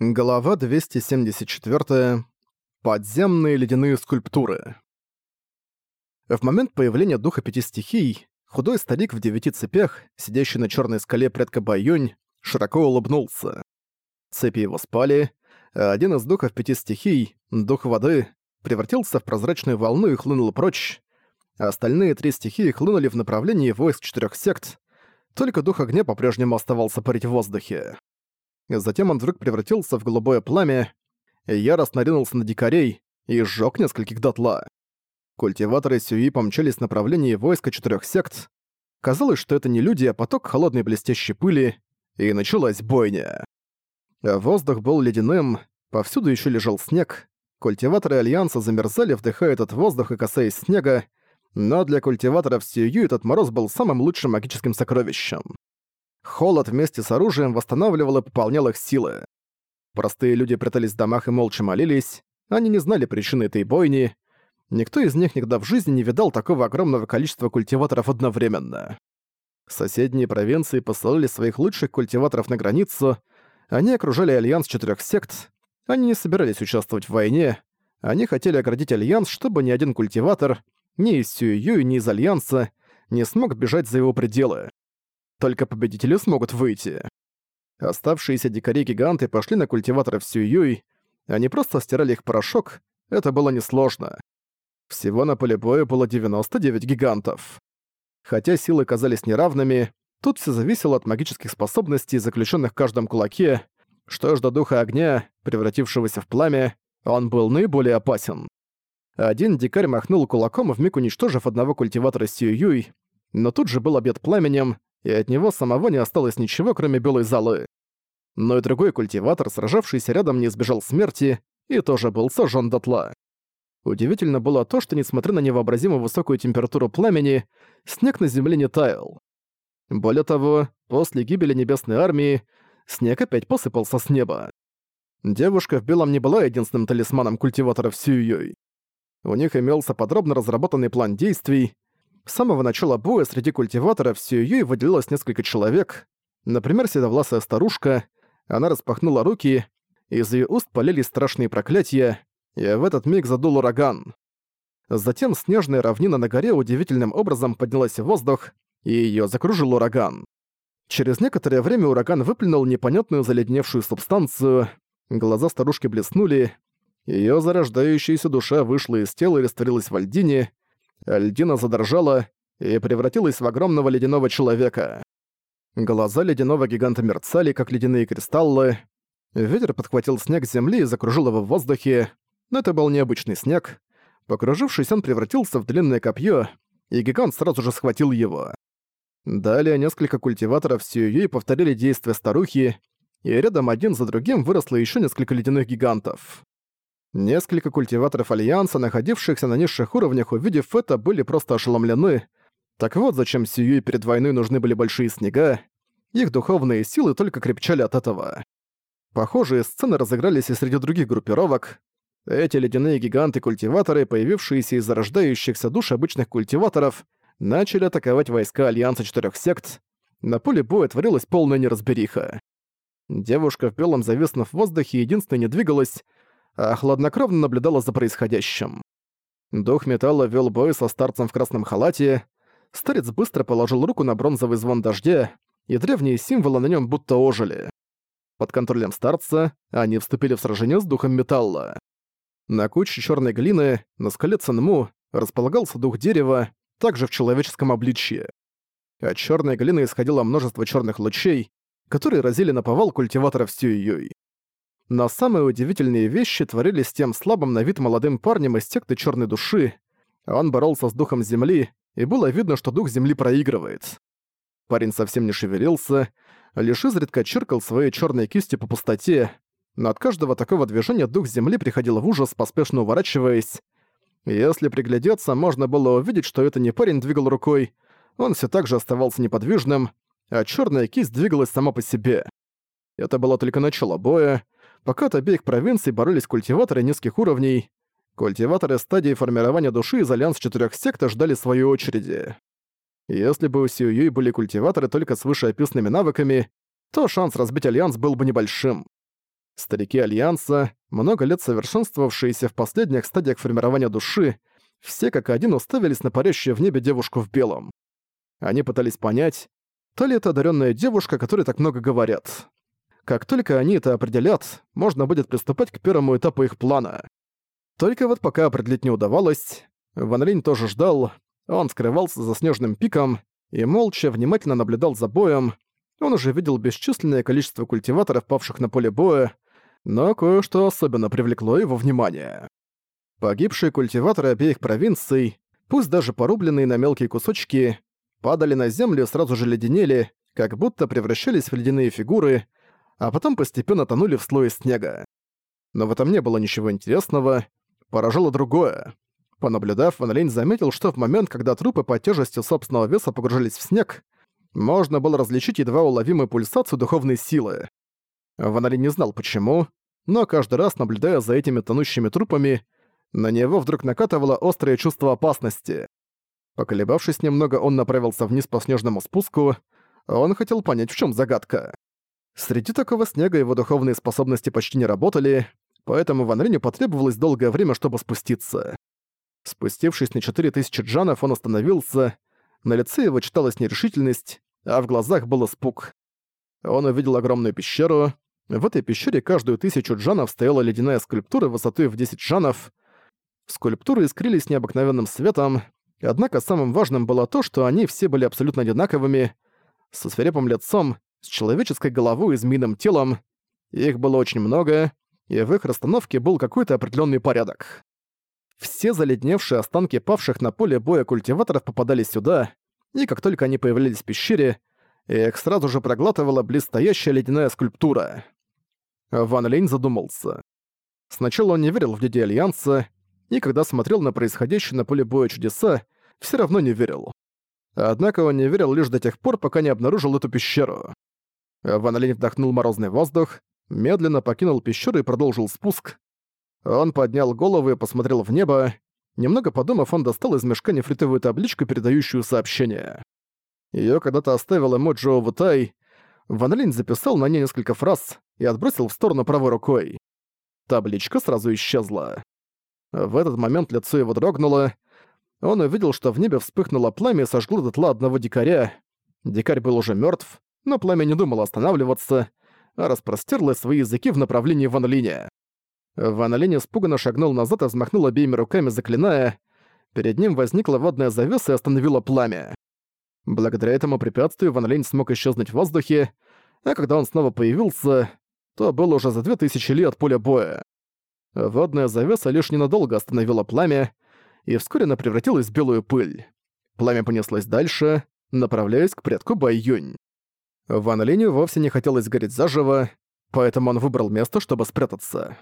Глава 274. Подземные ледяные скульптуры. В момент появления духа пяти стихий, худой старик в девяти цепях, сидящий на черной скале предка Байонь, широко улыбнулся. Цепи его спали, а один из духов пяти стихий, дух воды, превратился в прозрачную волну и хлынул прочь, остальные три стихии хлынули в направлении войск четырех сект, только дух огня по-прежнему оставался парить в воздухе. Затем он вдруг превратился в голубое пламя, и яростно ринулся на дикарей и сжёг нескольких дотла. Культиваторы Сюи помчались в направлении войска четырёх сект. Казалось, что это не люди, а поток холодной блестящей пыли, и началась бойня. Воздух был ледяным, повсюду ещё лежал снег. Культиваторы Альянса замерзали, вдыхая этот воздух и касаясь снега, но для культиваторов Сюю этот мороз был самым лучшим магическим сокровищем. Холод вместе с оружием восстанавливал и пополнял их силы. Простые люди прятались в домах и молча молились, они не знали причины этой бойни. Никто из них никогда в жизни не видал такого огромного количества культиваторов одновременно. Соседние провинции посылали своих лучших культиваторов на границу, они окружали альянс четырех сект, они не собирались участвовать в войне, они хотели оградить альянс, чтобы ни один культиватор, ни из Сюю, ни из альянса, не смог бежать за его пределы. Только победители смогут выйти. Оставшиеся дикари-гиганты пошли на культиваторов Сююй, они просто стирали их порошок, это было несложно. Всего на поле боя было 99 гигантов. Хотя силы казались неравными, тут все зависело от магических способностей, заключенных в каждом кулаке. Что ж до духа огня, превратившегося в пламя, он был наиболее опасен. Один дикарь махнул кулаком, вмиг уничтожив одного культиватора Сююй, но тут же был обед пламенем, и от него самого не осталось ничего, кроме белой залы. Но и другой культиватор, сражавшийся рядом, не избежал смерти и тоже был сожжен дотла. Удивительно было то, что, несмотря на невообразимо высокую температуру пламени, снег на земле не таял. Более того, после гибели Небесной Армии снег опять посыпался с неба. Девушка в белом не была единственным талисманом культиваторов Сююй. У них имелся подробно разработанный план действий, с самого начала боя среди культиваторов Сююй выделилось несколько человек. Например, седовласая старушка. Она распахнула руки, из ее уст полились страшные проклятия, и в этот миг задул ураган. Затем снежная равнина на горе удивительным образом поднялась в воздух, и ее закружил ураган. Через некоторое время ураган выплюнул непонятную заледневшую субстанцию, глаза старушки блеснули, ее зарождающаяся душа вышла из тела и растворилась во льдине, льдина задрожала и превратилась в огромного ледяного человека. Глаза ледяного гиганта мерцали, как ледяные кристаллы. Ветер подхватил снег с земли и закружил его в воздухе, но это был необычный снег. Покружившись, он превратился в длинное копье, и гигант сразу же схватил его. Далее несколько культиваторов Сююи повторили действия старухи, и рядом один за другим выросло еще несколько ледяных гигантов. Несколько культиваторов Альянса, находившихся на низших уровнях, увидев это, были просто ошеломлены. Так вот, зачем Сиюи перед войной нужны были большие снега. Их духовные силы только крепчали от этого. Похожие сцены разыгрались и среди других группировок. Эти ледяные гиганты-культиваторы, появившиеся из зарождающихся душ обычных культиваторов, начали атаковать войска Альянса четырех сект. На поле боя творилась полная неразбериха. Девушка в белом зависнув в воздухе единственной не двигалась, а хладнокровно наблюдала за происходящим. Дух металла вел бой со старцем в красном халате. Старец быстро положил руку на бронзовый звон дождя, и древние символы на нем будто ожили. Под контролем старца они вступили в сражение с духом металла. На куче черной глины, на скале Цинму, располагался дух дерева, также в человеческом обличье. От черной глины исходило множество черных лучей, которые разили на повал культиваторов Сююй. Но самые удивительные вещи творились с тем слабым на вид молодым парнем из секты Черной Души. Он боролся с духом Земли, и было видно, что дух Земли проигрывает. Парень совсем не шевелился, лишь изредка чиркал своей черной кистью по пустоте, но от каждого такого движения дух Земли приходил в ужас, поспешно уворачиваясь. Если приглядеться, можно было увидеть, что это не парень двигал рукой, он все так же оставался неподвижным, а черная кисть двигалась сама по себе. Это было только начало боя, Пока от обеих провинций боролись культиваторы низких уровней, культиваторы стадии формирования души из Альянс четырех сект ждали своей очереди. Если бы у Сиюй были культиваторы только с вышеописанными навыками, то шанс разбить Альянс был бы небольшим. Старики Альянса, много лет совершенствовавшиеся в последних стадиях формирования души, все как один уставились на парящую в небе девушку в белом. Они пытались понять, то ли это одаренная девушка, о которой так много говорят. Как только они это определят, можно будет приступать к первому этапу их плана. Только вот пока определить не удавалось, Ван Линь тоже ждал, он скрывался за снежным пиком и молча внимательно наблюдал за боем. Он уже видел бесчисленное количество культиваторов, павших на поле боя, но кое-что особенно привлекло его внимание. Погибшие культиваторы обеих провинций, пусть даже порубленные на мелкие кусочки, падали на землю и сразу же леденели, как будто превращались в ледяные фигуры, а потом постепенно тонули в слое снега. Но в этом не было ничего интересного, поражало другое. Понаблюдав, Ван Линь заметил, что в момент, когда трупы под тяжестью собственного веса погружались в снег, можно было различить едва уловимую пульсацию духовной силы. Ван Линь не знал почему, но каждый раз, наблюдая за этими тонущими трупами, на него вдруг накатывало острое чувство опасности. Поколебавшись немного, он направился вниз по снежному спуску, он хотел понять, в чем загадка. Среди такого снега его духовные способности почти не работали, поэтому Ван Линю потребовалось долгое время, чтобы спуститься. Спустившись на 4000 джанов, он остановился. На лице его читалась нерешительность, а в глазах был испуг. Он увидел огромную пещеру. В этой пещере каждую тысячу джанов стояла ледяная скульптура высотой в 10 джанов. Скульптуры искрились необыкновенным светом, однако самым важным было то, что они все были абсолютно одинаковыми, со свирепым лицом, с человеческой головой и змеиным телом. Их было очень много, и в их расстановке был какой-то определенный порядок. Все заледневшие останки павших на поле боя культиваторов попадали сюда, и как только они появлялись в пещере, их сразу же проглатывала близстоящая ледяная скульптура. Ван Линь задумался. Сначала он не верил в людей Альянса, и когда смотрел на происходящее на поле боя чудеса, все равно не верил. Однако он не верил лишь до тех пор, пока не обнаружил эту пещеру. Ван Линь вдохнул морозный воздух, медленно покинул пещеру и продолжил спуск, он поднял голову и посмотрел в небо. Немного подумав, он достал из мешка нефритовую табличку, передающую сообщение. Её когда-то оставил эмоджи Вутай. Ван Линь записал на ней несколько фраз и отбросил в сторону правой рукой. Табличка сразу исчезла. В этот момент лицо его дрогнуло. Он увидел, что в небе вспыхнуло пламя и сожгло дотла одного дикаря. Дикарь был уже мёртв, но пламя не думало останавливаться, а распростерло свои языки в направлении Ван Линя. Ван Линь испуганно шагнул назад и взмахнул обеими руками, заклиная. Перед ним возникла водная завеса и остановила пламя. Благодаря этому препятствию Ван Линь смог исчезнуть в воздухе, а когда он снова появился, то было уже за две тысячи ли от поля боя. Водная завеса лишь ненадолго остановила пламя, и вскоре она превратилась в белую пыль. Пламя понеслось дальше, направляясь к предку Бай Юнь. Ван Линю вовсе не хотелось гореть заживо, поэтому он выбрал место, чтобы спрятаться.